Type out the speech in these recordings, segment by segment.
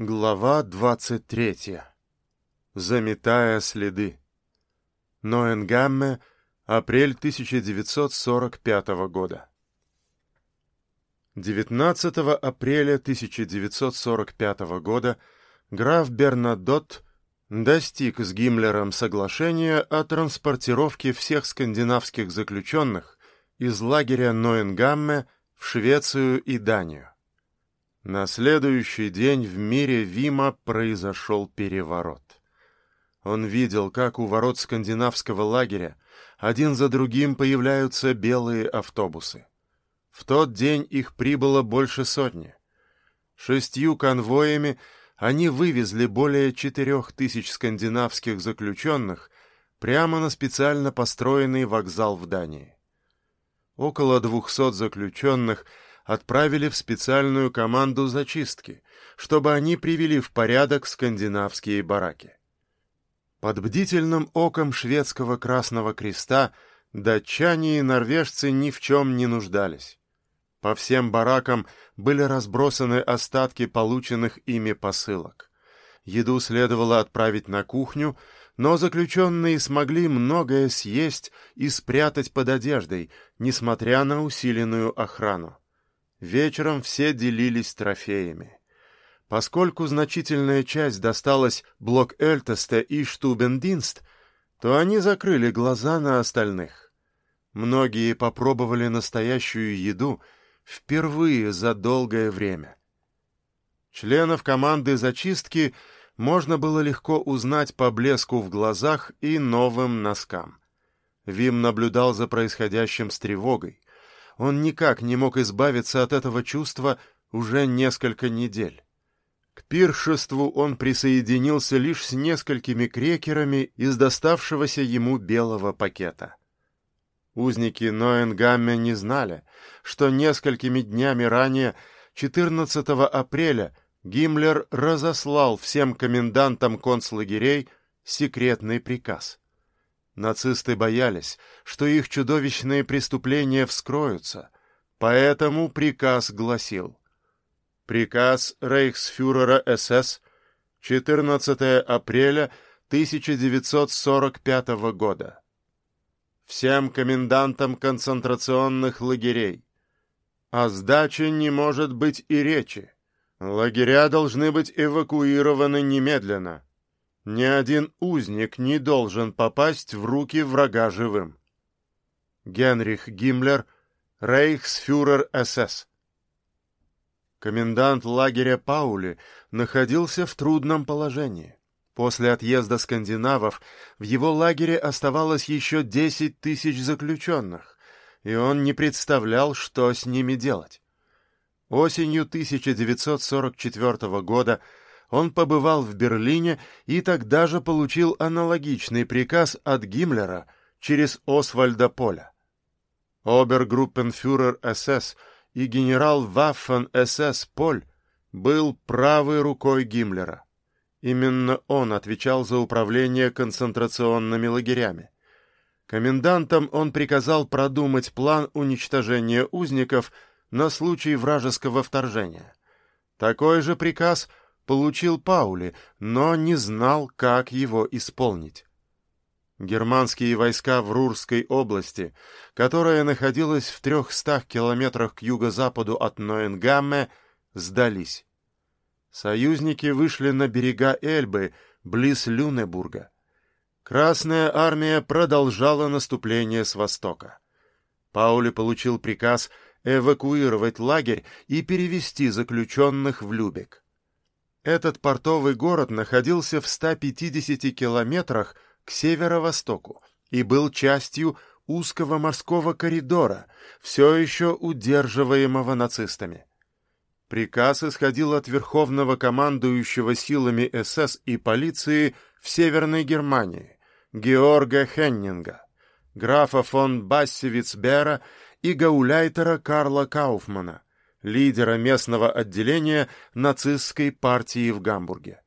Глава 23. Заметая следы. Ноенгамме, апрель 1945 года. 19 апреля 1945 года граф Бернадотт достиг с Гиммлером соглашения о транспортировке всех скандинавских заключенных из лагеря Ноенгамме в Швецию и Данию. На следующий день в мире Вима произошел переворот. Он видел, как у ворот скандинавского лагеря один за другим появляются белые автобусы. В тот день их прибыло больше сотни. Шестью конвоями они вывезли более четырех тысяч скандинавских заключенных прямо на специально построенный вокзал в Дании. Около двухсот заключенных – отправили в специальную команду зачистки, чтобы они привели в порядок скандинавские бараки. Под бдительным оком шведского Красного Креста датчане и норвежцы ни в чем не нуждались. По всем баракам были разбросаны остатки полученных ими посылок. Еду следовало отправить на кухню, но заключенные смогли многое съесть и спрятать под одеждой, несмотря на усиленную охрану. Вечером все делились трофеями. Поскольку значительная часть досталась Блок-Эльтеста и Штубендинст, то они закрыли глаза на остальных. Многие попробовали настоящую еду впервые за долгое время. Членов команды зачистки можно было легко узнать по блеску в глазах и новым носкам. Вим наблюдал за происходящим с тревогой. Он никак не мог избавиться от этого чувства уже несколько недель. К пиршеству он присоединился лишь с несколькими крекерами из доставшегося ему белого пакета. Узники Ноенгамме не знали, что несколькими днями ранее, 14 апреля, Гиммлер разослал всем комендантам концлагерей секретный приказ. Нацисты боялись, что их чудовищные преступления вскроются, поэтому приказ гласил Приказ рейхсфюрера СС 14 апреля 1945 года. Всем комендантам концентрационных лагерей. О сдаче не может быть и речи. Лагеря должны быть эвакуированы немедленно. Ни один узник не должен попасть в руки врага живым. Генрих Гиммлер, рейхсфюрер СС. Комендант лагеря Паули находился в трудном положении. После отъезда скандинавов в его лагере оставалось еще десять тысяч заключенных, и он не представлял, что с ними делать. Осенью 1944 года он побывал в Берлине и тогда же получил аналогичный приказ от Гиммлера через Освальда Поля. Обергруппенфюрер СС и генерал Ваффен-СС Поль был правой рукой Гиммлера. Именно он отвечал за управление концентрационными лагерями. Комендантам он приказал продумать план уничтожения узников на случай вражеского вторжения. Такой же приказ – получил Паули, но не знал, как его исполнить. Германские войска в Рурской области, которая находилась в трехстах километрах к юго-западу от Ноенгамме, сдались. Союзники вышли на берега Эльбы, близ Люнебурга. Красная армия продолжала наступление с востока. Паули получил приказ эвакуировать лагерь и перевести заключенных в Любек. Этот портовый город находился в 150 километрах к северо-востоку и был частью узкого морского коридора, все еще удерживаемого нацистами. Приказ исходил от верховного командующего силами СС и полиции в Северной Германии, Георга Хеннинга, графа фон Бассевицбера и гауляйтера Карла Кауфмана, лидера местного отделения нацистской партии в Гамбурге.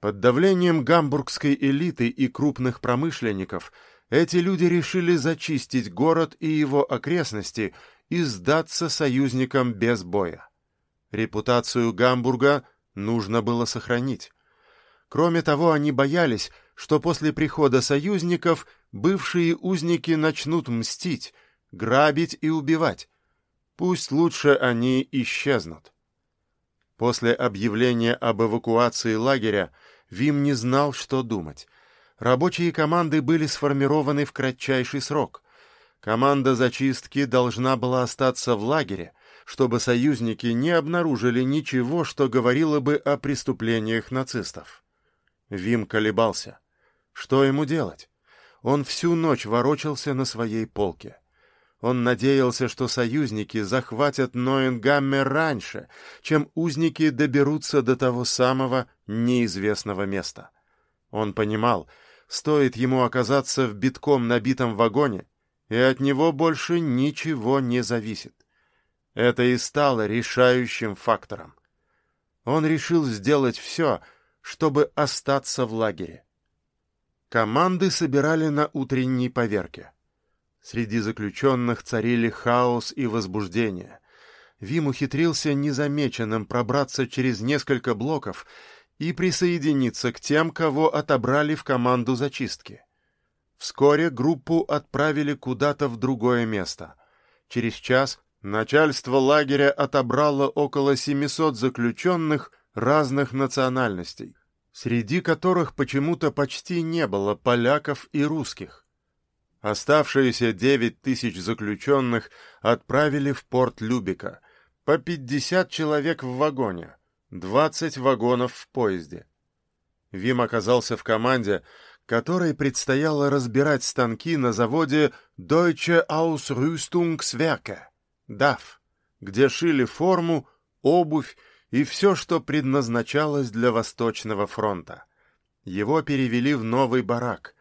Под давлением гамбургской элиты и крупных промышленников эти люди решили зачистить город и его окрестности и сдаться союзникам без боя. Репутацию Гамбурга нужно было сохранить. Кроме того, они боялись, что после прихода союзников бывшие узники начнут мстить, грабить и убивать. Пусть лучше они исчезнут. После объявления об эвакуации лагеря Вим не знал, что думать. Рабочие команды были сформированы в кратчайший срок. Команда зачистки должна была остаться в лагере, чтобы союзники не обнаружили ничего, что говорило бы о преступлениях нацистов. Вим колебался. Что ему делать? Он всю ночь ворочался на своей полке. Он надеялся, что союзники захватят Ноенгамме раньше, чем узники доберутся до того самого неизвестного места. Он понимал, стоит ему оказаться в битком набитом вагоне, и от него больше ничего не зависит. Это и стало решающим фактором. Он решил сделать все, чтобы остаться в лагере. Команды собирали на утренней поверке. Среди заключенных царили хаос и возбуждение. Вим ухитрился незамеченным пробраться через несколько блоков и присоединиться к тем, кого отобрали в команду зачистки. Вскоре группу отправили куда-то в другое место. Через час Начальство лагеря отобрало около 700 заключенных разных национальностей, среди которых почему-то почти не было поляков и русских. Оставшиеся 9 тысяч заключенных отправили в порт Любика, по 50 человек в вагоне, 20 вагонов в поезде. Вим оказался в команде, которой предстояло разбирать станки на заводе Deutsche Ausrüstungswerke ДАФ, где шили форму, обувь и все, что предназначалось для Восточного фронта. Его перевели в новый барак.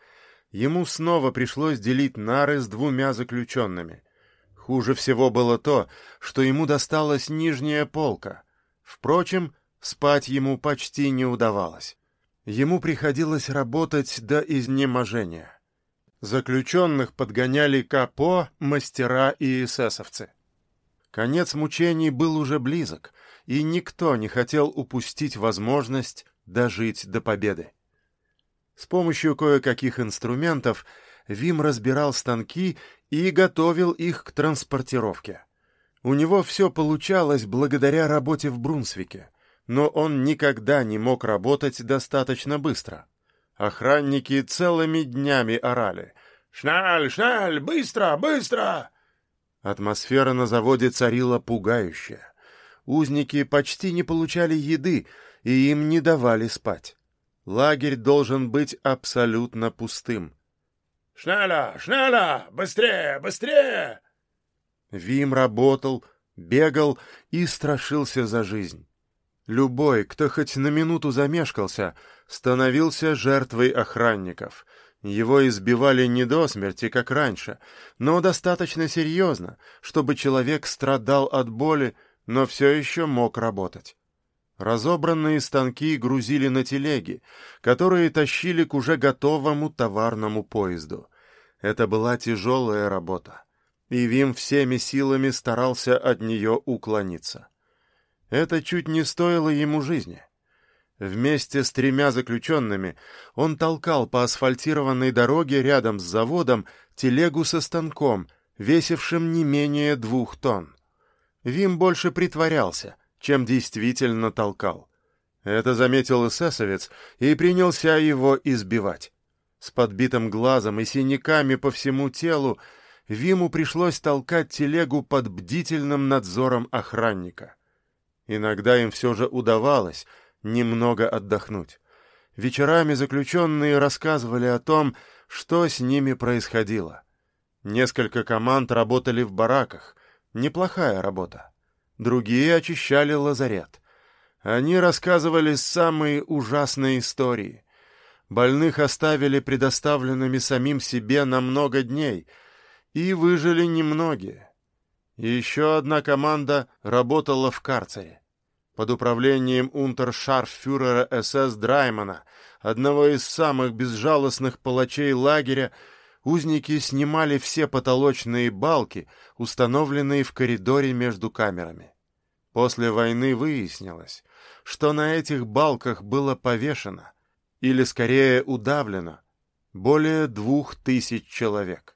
Ему снова пришлось делить нары с двумя заключенными. Хуже всего было то, что ему досталась нижняя полка. Впрочем, спать ему почти не удавалось. Ему приходилось работать до изнеможения. Заключенных подгоняли капо, мастера и эсэсовцы. Конец мучений был уже близок, и никто не хотел упустить возможность дожить до победы. С помощью кое-каких инструментов Вим разбирал станки и готовил их к транспортировке. У него все получалось благодаря работе в Брунсвике, но он никогда не мог работать достаточно быстро. Охранники целыми днями орали «Шналь, шналь, быстро, быстро!» Атмосфера на заводе царила пугающая. Узники почти не получали еды, и им не давали спать. Лагерь должен быть абсолютно пустым. «Шнеля! Шнеля! Быстрее! Быстрее!» Вим работал, бегал и страшился за жизнь. Любой, кто хоть на минуту замешкался, становился жертвой охранников — его избивали не до смерти, как раньше, но достаточно серьезно, чтобы человек страдал от боли, но все еще мог работать. Разобранные станки грузили на телеги, которые тащили к уже готовому товарному поезду. Это была тяжелая работа, и Вим всеми силами старался от нее уклониться. Это чуть не стоило ему жизни. Вместе с тремя заключенными он толкал по асфальтированной дороге рядом с заводом телегу со станком, весившим не менее двух тонн. Вим больше притворялся, чем действительно толкал. Это заметил эсэсовец и принялся его избивать. С подбитым глазом и синяками по всему телу Виму пришлось толкать телегу под бдительным надзором охранника. Иногда им все же удавалось — немного отдохнуть. Вечерами заключенные рассказывали о том, что с ними происходило. Несколько команд работали в бараках. Неплохая работа. Другие очищали лазарет. Они рассказывали самые ужасные истории. Больных оставили предоставленными самим себе на много дней, и выжили немногие. Еще одна команда работала в карцере под управлением унтершарфюрера СС Драймана, одного из самых безжалостных палачей лагеря, узники снимали все потолочные балки, установленные в коридоре между камерами. После войны выяснилось, что на этих балках было повешено, или скорее удавлено, более двух тысяч человек.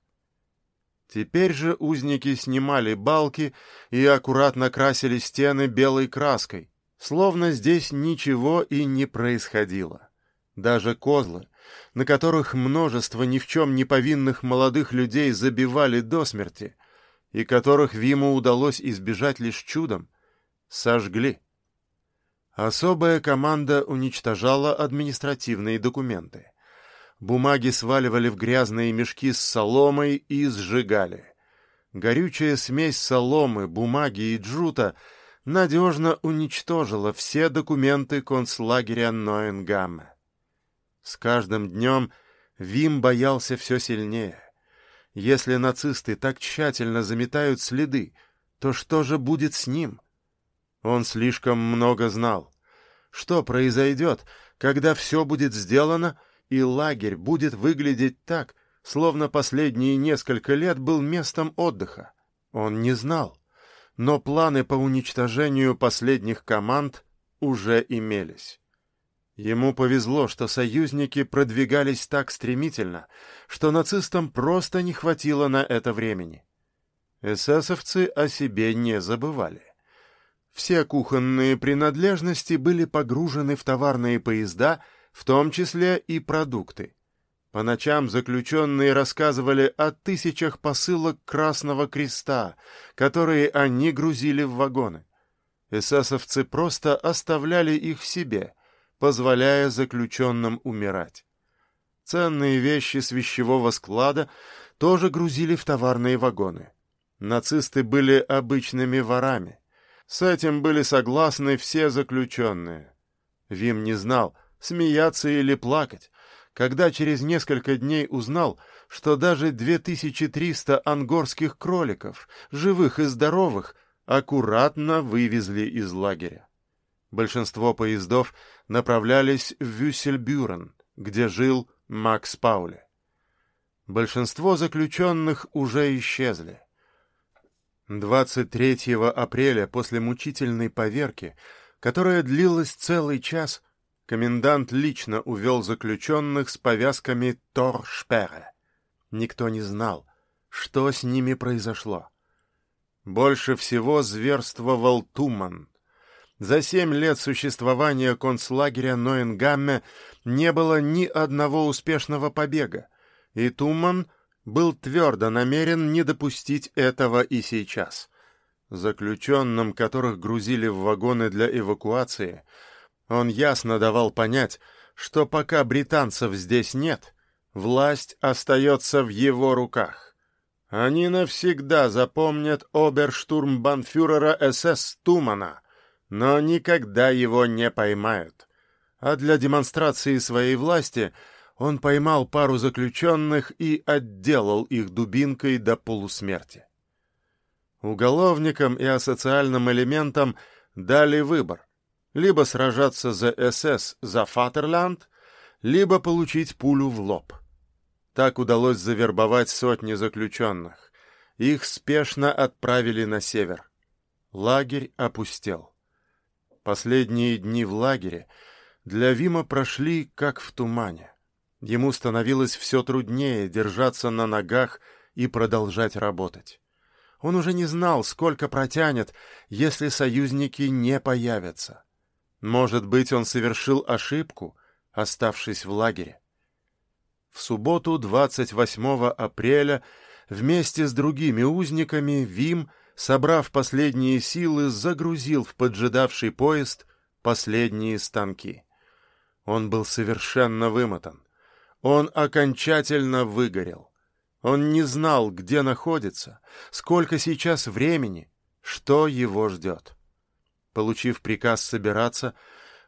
Теперь же узники снимали балки и аккуратно красили стены белой краской, словно здесь ничего и не происходило. Даже козлы, на которых множество ни в чем не повинных молодых людей забивали до смерти, и которых Виму удалось избежать лишь чудом, сожгли. Особая команда уничтожала административные документы. Бумаги сваливали в грязные мешки с соломой и сжигали. Горючая смесь соломы, бумаги и джута надежно уничтожила все документы концлагеря Ноенгамме. С каждым днем Вим боялся все сильнее. Если нацисты так тщательно заметают следы, то что же будет с ним? Он слишком много знал. Что произойдет, когда все будет сделано — и лагерь будет выглядеть так, словно последние несколько лет был местом отдыха. Он не знал, но планы по уничтожению последних команд уже имелись. Ему повезло, что союзники продвигались так стремительно, что нацистам просто не хватило на это времени. Эсэсовцы о себе не забывали. Все кухонные принадлежности были погружены в товарные поезда — в том числе и продукты. По ночам заключенные рассказывали о тысячах посылок Красного Креста, которые они грузили в вагоны. Эсэсовцы просто оставляли их себе, позволяя заключенным умирать. Ценные вещи с вещевого склада тоже грузили в товарные вагоны. Нацисты были обычными ворами. С этим были согласны все заключенные. Вим не знал, смеяться или плакать, когда через несколько дней узнал, что даже 2300 ангорских кроликов, живых и здоровых, аккуратно вывезли из лагеря. Большинство поездов направлялись в Вюссельбюрен, где жил Макс Паули. Большинство заключенных уже исчезли. 23 апреля после мучительной поверки, которая длилась целый час, комендант лично увел заключенных с повязками Торшпере. Никто не знал, что с ними произошло. Больше всего зверствовал Туман. За семь лет существования концлагеря Ноенгамме не было ни одного успешного побега, и Туман был твердо намерен не допустить этого и сейчас. Заключенным, которых грузили в вагоны для эвакуации, он ясно давал понять, что пока британцев здесь нет, власть остается в его руках. Они навсегда запомнят оберштурмбанфюрера СС Тумана, но никогда его не поймают. А для демонстрации своей власти он поймал пару заключенных и отделал их дубинкой до полусмерти. Уголовникам и асоциальным элементам дали выбор либо сражаться за СС за Фатерланд, либо получить пулю в лоб. Так удалось завербовать сотни заключенных. Их спешно отправили на север. Лагерь опустел. Последние дни в лагере для Вима прошли как в тумане. Ему становилось все труднее держаться на ногах и продолжать работать. Он уже не знал, сколько протянет, если союзники не появятся. Может быть, он совершил ошибку, оставшись в лагере. В субботу 28 апреля вместе с другими узниками Вим, собрав последние силы, загрузил в поджидавший поезд последние станки. Он был совершенно вымотан. Он окончательно выгорел. Он не знал, где находится, сколько сейчас времени, что его ждет. Получив приказ собираться,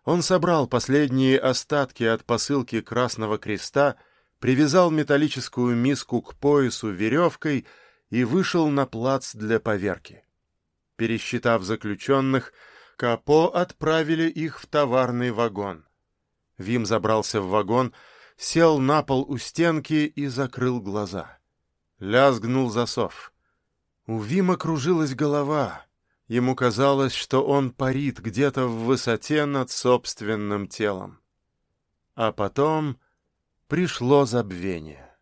он собрал последние остатки от посылки Красного Креста, привязал металлическую миску к поясу веревкой и вышел на плац для поверки. Пересчитав заключенных, Капо отправили их в товарный вагон. Вим забрался в вагон, сел на пол у стенки и закрыл глаза. Лязгнул засов. У Вима кружилась голова, Ему казалось, что он парит где-то в высоте над собственным телом. А потом пришло забвение.